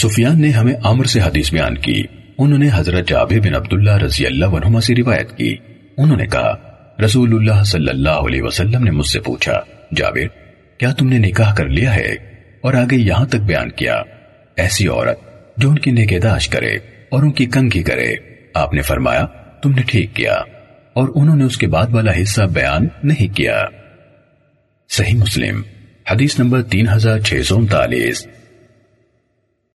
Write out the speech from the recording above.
سفیان نے ہمیں عمر سے حدیث بیان کی۔ انہوں نے حضرت جابر بن عبداللہ رضی اللہ عنہما سے روایت کی۔ انہوں نے کہا رسول اللہ صلی اللہ علیہ وسلم نے مجھ سے پوچھا، جابر، کیا تم نے نکاح کر لیا ہے؟ اور آگے یہاں تک بیان کیا، ایسی عورت جو ان کی نگہداشت کرے اور ان کی کنگھی کرے۔ آپ نے فرمایا، تم نے ٹھیک کیا۔ اور انہوں نے اس کے بعد والا حصہ بیان نہیں کیا۔ صحیح مسلم، حدیث نمبر تین ہزار چھ سو انتالیس۔